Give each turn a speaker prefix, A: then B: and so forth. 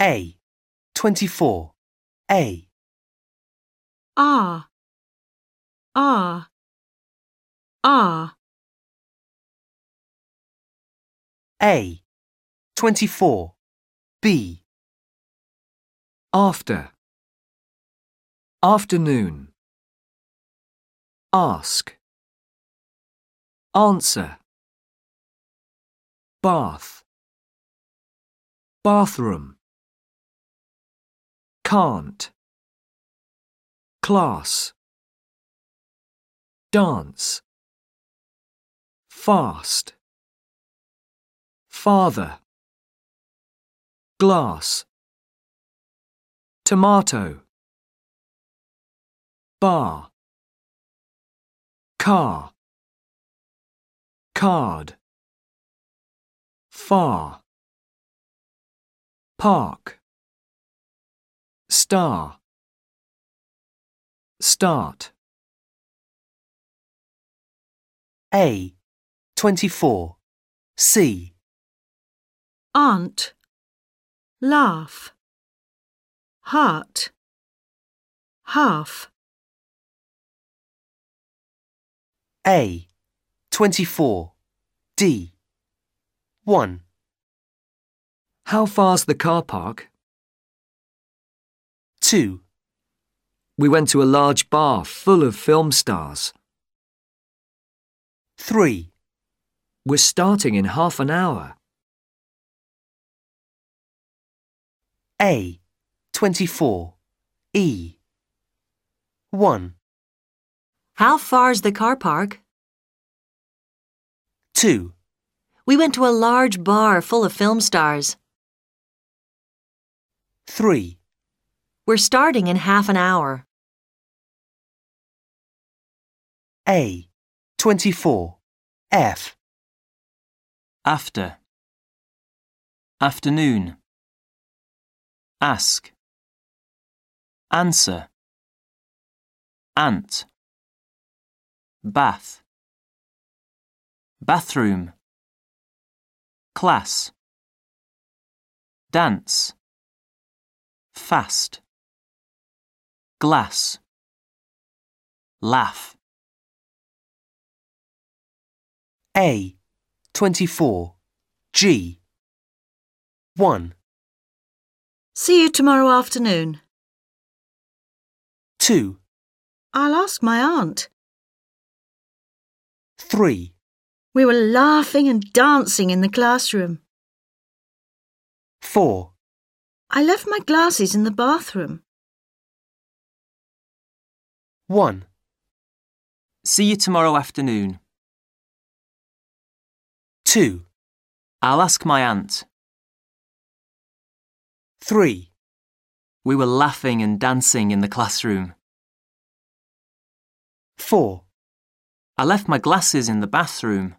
A: A. 24. A.
B: R R R
A: A. 24. B.
C: After. Afternoon. Ask. Answer. Bath. Bathroom. Can't. Class. Dance. Fast. Father. Glass. Tomato. Bar. Car. Card. Far. Park. Star. Start.
A: A. 24. C.
B: Aunt Laugh Heart Half
A: A. 24. D. 1.
C: How far's the car park?
A: 2.
C: We went to a large bar full of film stars.
A: 3.
C: We're starting in half an hour.
A: A. 24. E. 1.
D: How far's the car park?
A: 2.
D: We went to a large bar full of film stars.
A: 3.
D: We're starting in half an hour.
A: A. 24. F.
E: After. Afternoon. Ask. Answer. Ant. Bath. Bathroom. Class. Dance. Fast. Glass. Laugh.
A: A. 24. G. 1.
B: See you tomorrow afternoon.
A: 2.
B: I'll ask my aunt.
A: 3.
B: We were laughing and dancing in the classroom.
A: 4.
B: I left my glasses in the bathroom.
A: 1.
E: See you tomorrow afternoon.
A: 2.
E: I'll ask my aunt.
A: 3.
E: We were laughing and dancing in the classroom.
A: 4.
E: I left my glasses in the bathroom.